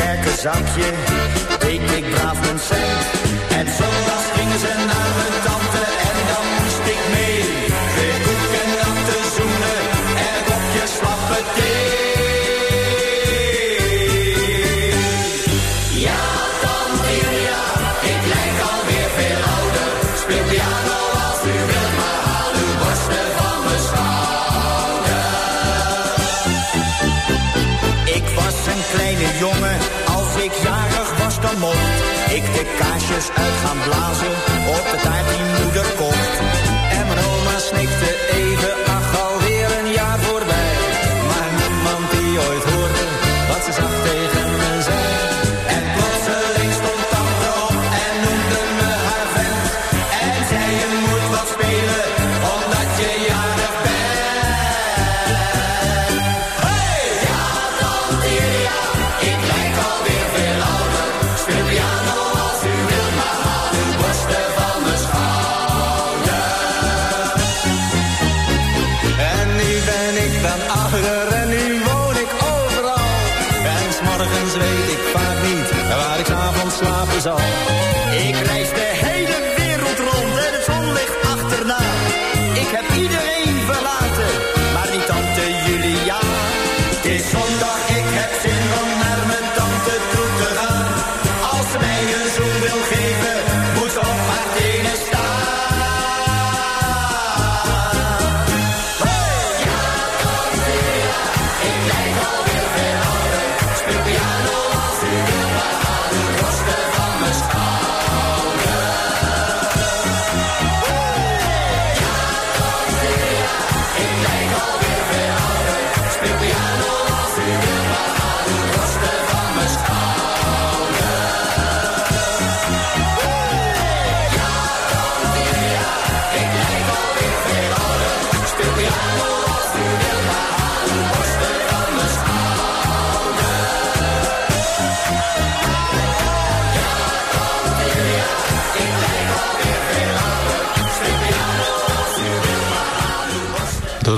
kerkenzakje, deed ik braaf mijn cent. liedjes uit gaan blazen.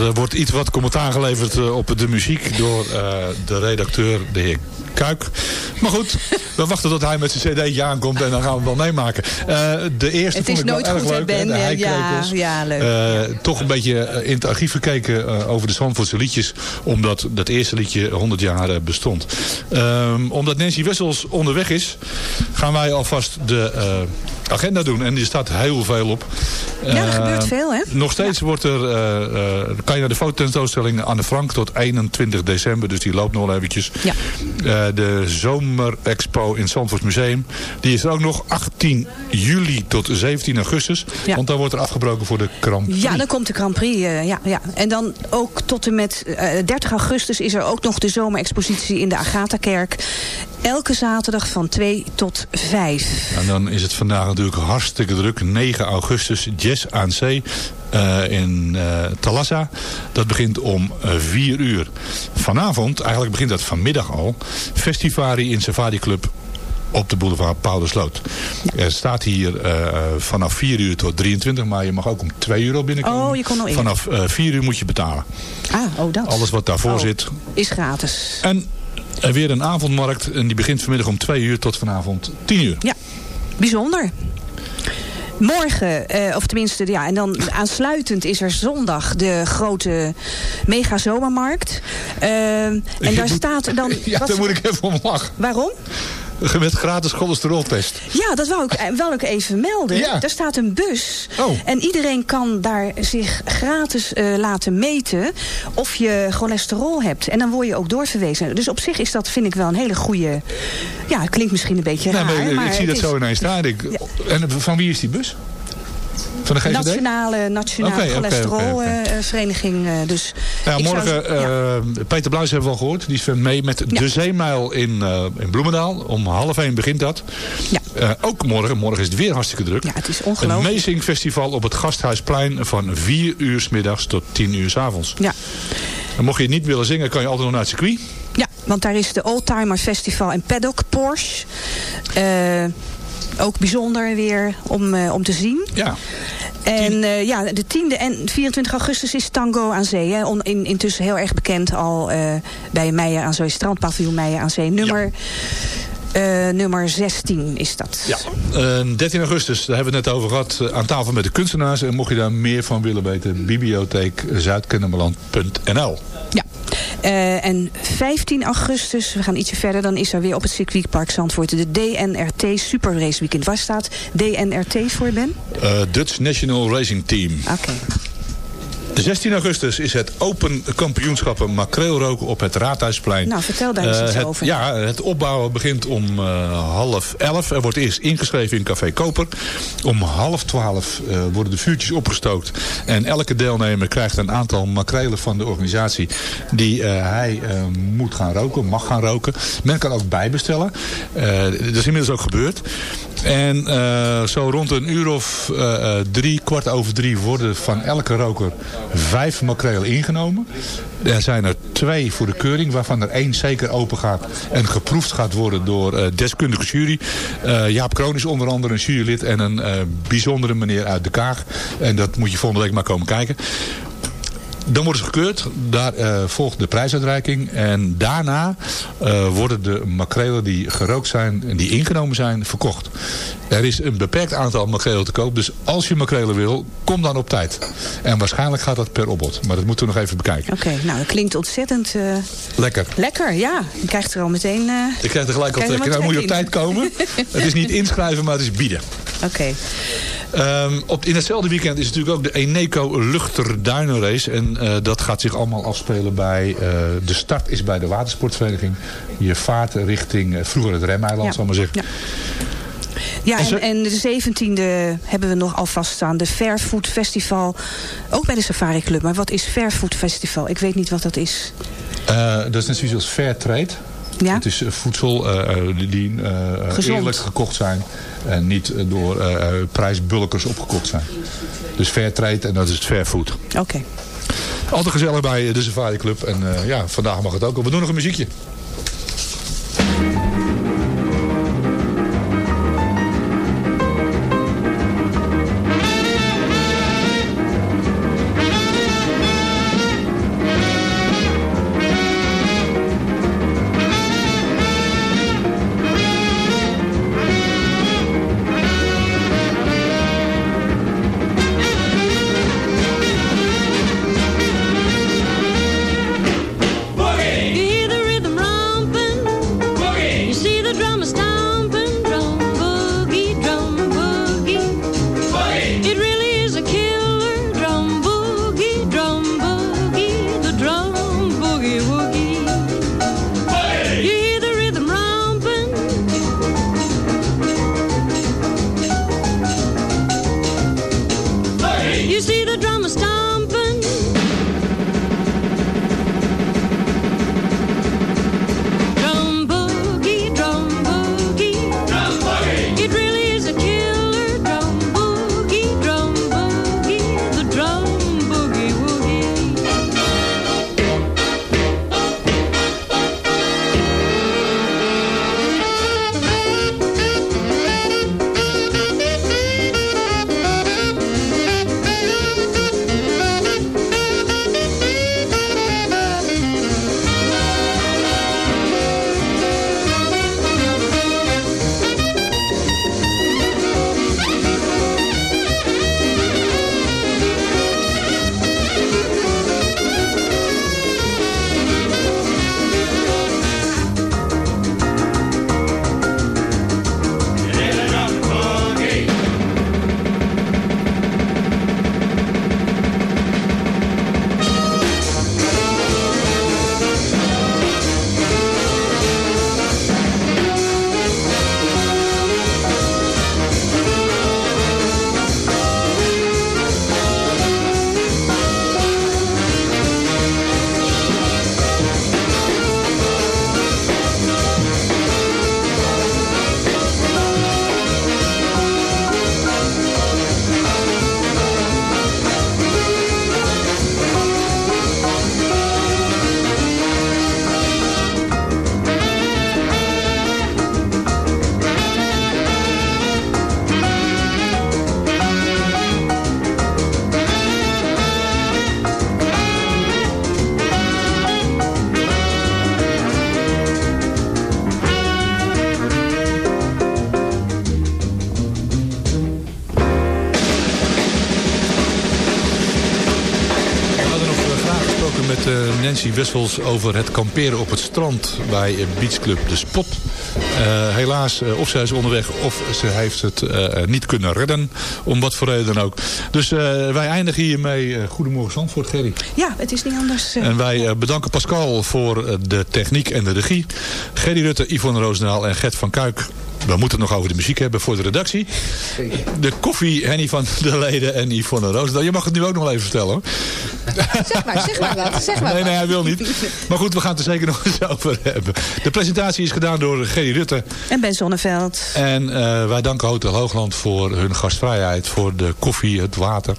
Er eh, wordt iets wat commentaar geleverd eh, op de muziek door eh, de redacteur, de heer Kuik. Maar goed, we wachten tot hij met zijn cd'tje aankomt en dan gaan we het wel meemaken. de eerste het vond is ik nooit goed, erg leuk. Ben, ja, ja, leuk. Toch een beetje in het archief gekeken over de Zandvoortse liedjes. Omdat dat eerste liedje 100 jaar bestond. Ehm, omdat Nancy Wessels onderweg is, gaan wij alvast de agenda doen. En er staat heel veel op. Ja, er Eh, gebeurt veel, hè? Nog steeds wordt er, eh, eh, kan je naar de fototentoonstelling Anne Frank tot 21 december. Dus die loopt nog wel eventjes. Ja. De Zomerexpo in het Zandvoort Museum. Die is er ook nog 18 juli tot 17 augustus. Ja. Want dan wordt er afgebroken voor de Grand Prix. Ja, dan komt de Grand Prix. ja, ja. En dan ook tot en met eh, 30 augustus is er ook nog de zomerexpositie in de Agatha-kerk. Elke zaterdag van 2 tot 5. En dan is het vandaag natuurlijk hartstikke druk. 9 augustus, Jazz aan Zee eh, in eh Talassa. Dat begint om 4 uur. Vanavond, eigenlijk begint dat vanmiddag al. Festivari in Safari Club op de boulevard Paulusloot. Er staat hier eh, vanaf 4 uur tot 23, maar je mag ook om 2 uur al binnenkomen. Oh, je kon al. Vanaf eh 4 uur moet je betalen. Ah, oh dat. Alles wat daarvoor Oh, zit. Is gratis. En er weer een avondmarkt en die begint vanmiddag om 2 uur tot vanavond 10 uur. Ja, bijzonder. Morgen, eh, of tenminste, ja, en dan aansluitend is er zondag de grote mega zomermarkt. Eh, en daar staat dan... Ja, daar moet ik even om lachen. Waarom? Met gratis cholesteroltest. Ja, dat wou ik, eh, wel ook even melden. Ja. Daar staat een bus. Oh. En iedereen kan daar zich gratis eh, laten meten of je cholesterol hebt. En dan word je ook doorverwezen. Dus op zich is dat, vind ik wel een hele goede... Ja, het klinkt misschien een beetje raar. maar, maar ik zie dat is zo ineens staan. Ik, En van wie is die bus? Van de GVD? Nationale, nationale oké. cholesterolvereniging. eh, dus zou morgen, eh, Peter Bluis hebben we al gehoord. Die is mee met de Zeemijl in, eh, in Bloemendaal. Om half één begint dat. Ja. Ook morgen. Morgen is het weer hartstikke druk. Ja, het is Een ongelooflijk. Amazing Festival op het Gasthuisplein van 4 uur 's middags tot 10 uur 's avonds. Ja. En mocht je niet willen zingen, kan je altijd nog naar het circuit. Ja, want daar is de Oldtimer Festival en Paddock Porsche. Ook bijzonder weer om, eh, om te zien. Ja. En eh, ja, de 10e en 24 augustus is Tango aan Zee. Hè. On- in, intussen heel erg bekend al eh, bij Meijer aan Zee, strandpaviljoen Meijer aan Zee. Nummer, nummer 16 is dat. Ja. Eh, 13 augustus, daar hebben we het net over gehad. eh, aan tafel met de kunstenaars. En mocht je daar meer van willen weten, bibliotheek zuidkennemerland.nl. Eh, en 15 augustus, we gaan ietsje verder, dan is er weer op het circuitpark Zandvoort de DNRT Super Race Weekend. Waar staat DNRT voor, Ben? Eh, Dutch National Racing Team. Oké. 16 augustus is het Open Kampioenschappen makreelroken op het Raadhuisplein. Nou, vertel daar eens Eh, iets het, over. Ja, het opbouwen begint om eh, half elf. Er wordt eerst ingeschreven in Café Koper. Om half twaalf eh, worden de vuurtjes opgestookt. En elke deelnemer krijgt een aantal makrelen van de organisatie... die hij moet gaan roken, mag gaan roken. Men kan ook bijbestellen. Dat is inmiddels ook gebeurd. En eh, zo rond een uur of eh, eh, drie, kwart over drie... worden van elke roker vijf makrelen ingenomen. Er zijn er twee voor de keuring, waarvan er één zeker open gaat en geproefd gaat worden door deskundige jury. Jaap Kroon is onder andere een jurylid en een bijzondere meneer uit de Kaag. En dat moet je volgende week maar komen kijken. Dan worden ze gekeurd. Daar eh, volgt de prijsuitreiking. En daarna eh, worden de makrelen die gerookt zijn en die ingenomen zijn, verkocht. Er is een beperkt aantal makrelen te koop. Dus als je makrelen wil, kom dan op tijd. En waarschijnlijk gaat dat per opbod. Maar dat moeten we nog even bekijken. Oké, nou dat klinkt ontzettend eh, Lekker. lekker. Ja, je krijgt er al meteen... eh, Ik krijg er gelijk al je trekken. Nou moet je op tijd komen. het is niet inschrijven, maar het is bieden. Oké. Ehm, op, in hetzelfde weekend is natuurlijk ook de Eneco Luchterduinenrace. En eh, dat gaat zich allemaal afspelen bij... de start is bij de watersportvereniging. Je vaart richting vroeger het remeiland, Ja. zal ik maar zeggen. Ja, Zo- en, en de 17e hebben we nog al vaststaan. De Fairfood Festival. Ook bij de Safari Club. Maar wat is Fairfood Festival? Ik weet niet wat dat is. Eh, dat is net zoiets als fair trade. Ja? Het is eh, voedsel eh, die- Gezond. eerlijk gekocht zijn. En niet door prijsbulkers opgekocht zijn. Dus fair trade en dat is het fair food. Oké. Altijd gezellig bij de Safari Club. En ja, vandaag mag het ook. We doen nog een muziekje. Nancy Wessels over het kamperen op het strand bij Beach Club De Spot. Eh, helaas, eh, of zij is onderweg of ze heeft het eh, niet kunnen redden. Om wat voor reden dan ook. Dus eh, wij eindigen hiermee. eh, Goedemorgen Zandvoort, Gerry. Ja, het is niet anders. En wij bedanken Pascal voor de techniek en de regie. Gerry Rutte, Yvonne Roosendaal en Gert van Kuik. We moeten het nog over de muziek hebben voor de redactie. De koffie, Henny van der Leden en Yvonne Roosendaal. Je mag het nu ook nog wel even vertellen hoor. Zeg maar, zeg maar wat. Zeg maar Nee, nee, hij wil niet. Maar goed, we gaan het er zeker nog eens over hebben. De presentatie is gedaan door Gerry Rutte. En Ben Zonneveld. En eh, wij danken Hotel Hoogland voor hun gastvrijheid. Voor de koffie, het water.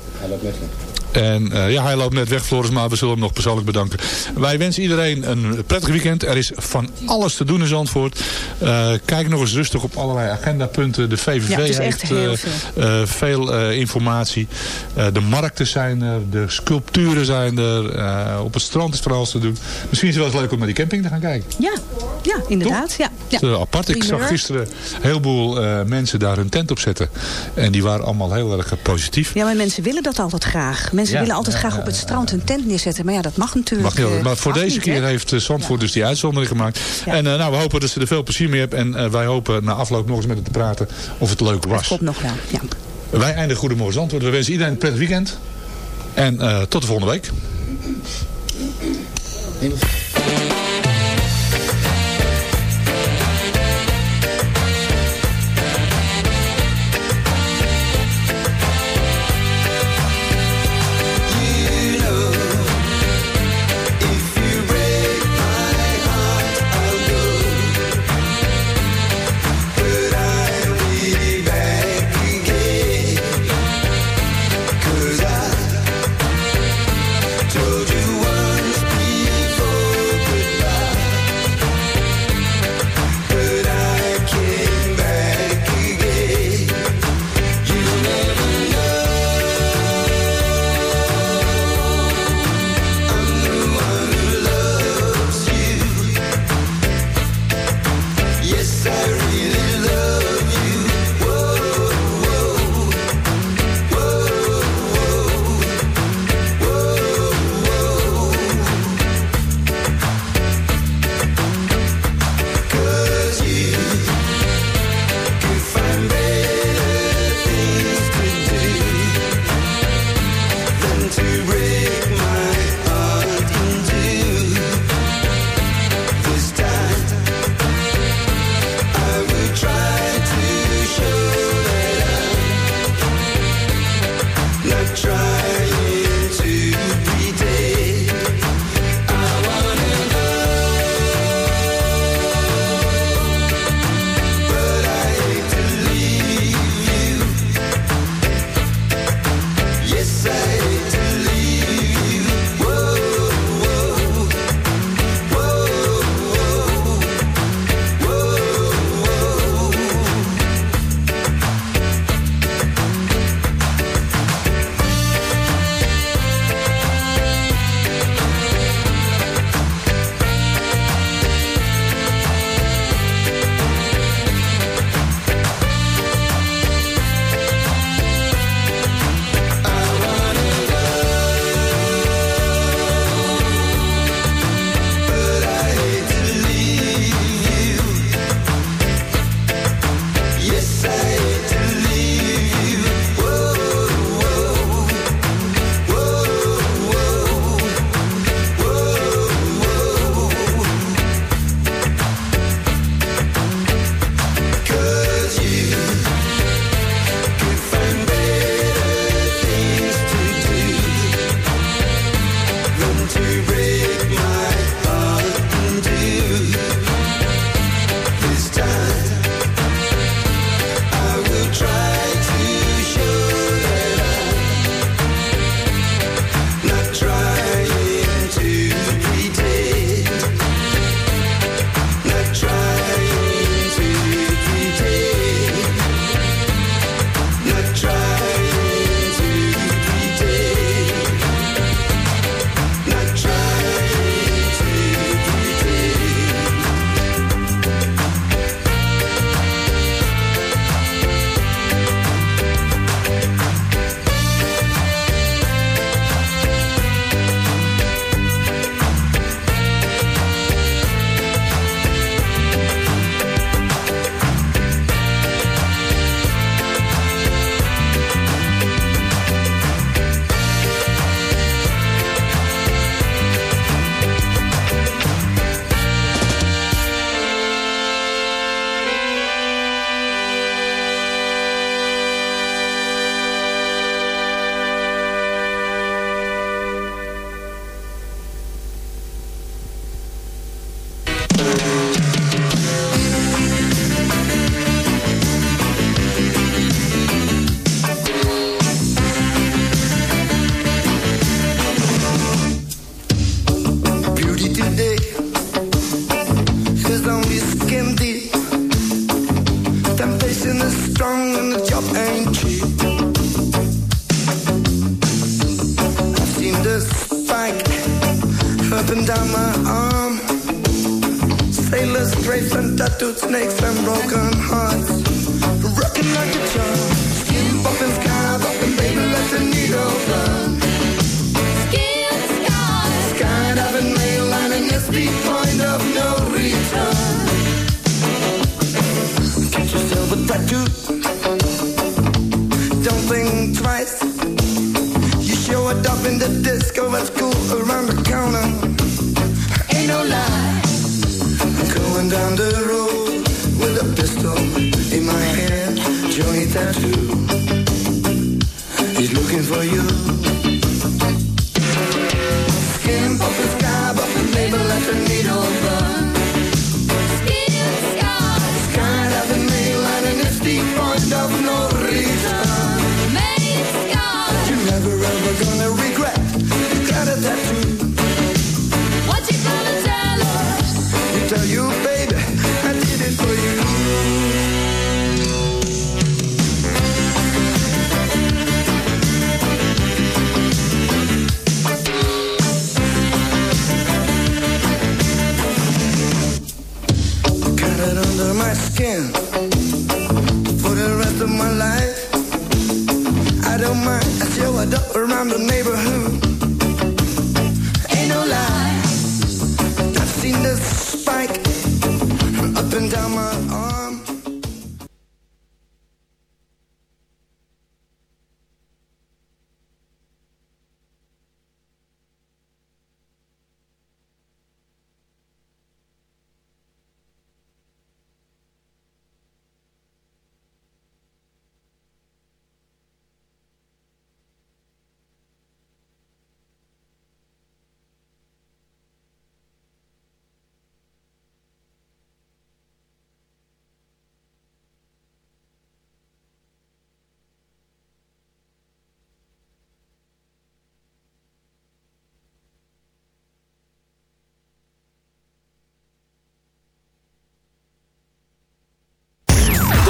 En eh, ja, hij loopt net weg, Floris, maar we zullen hem nog persoonlijk bedanken. Wij wensen iedereen een prettig weekend. Er is van alles te doen in Zandvoort. Eh, kijk nog eens rustig op allerlei agendapunten. De VVV Ja, heeft echt heel eh, veel. veel informatie. De markten zijn er, de sculpturen zijn er. op het strand is van alles te doen. Misschien is het wel eens leuk om naar die camping te gaan kijken. Ja, ja inderdaad. Ja, ja. Apart. Ik zag gisteren een heleboel mensen daar hun tent op zetten. En die waren allemaal heel erg positief. Ja, maar mensen willen dat altijd graag. Mensen Ja, willen altijd ja, graag ja, op het strand hun tent neerzetten. Maar ja, dat mag natuurlijk Mag niet eh, maar voor mag deze niet, keer heeft eh, Zandvoort dus die uitzondering gemaakt. En eh, nou, we hopen dat ze er veel plezier mee hebben. En eh, wij hopen na afloop nog eens met het te praten of het leuk was. Komt nog wel, ja. Wij eindigen Goedemorgen Zandvoort. We wensen iedereen een prettig weekend. En eh, tot de volgende week.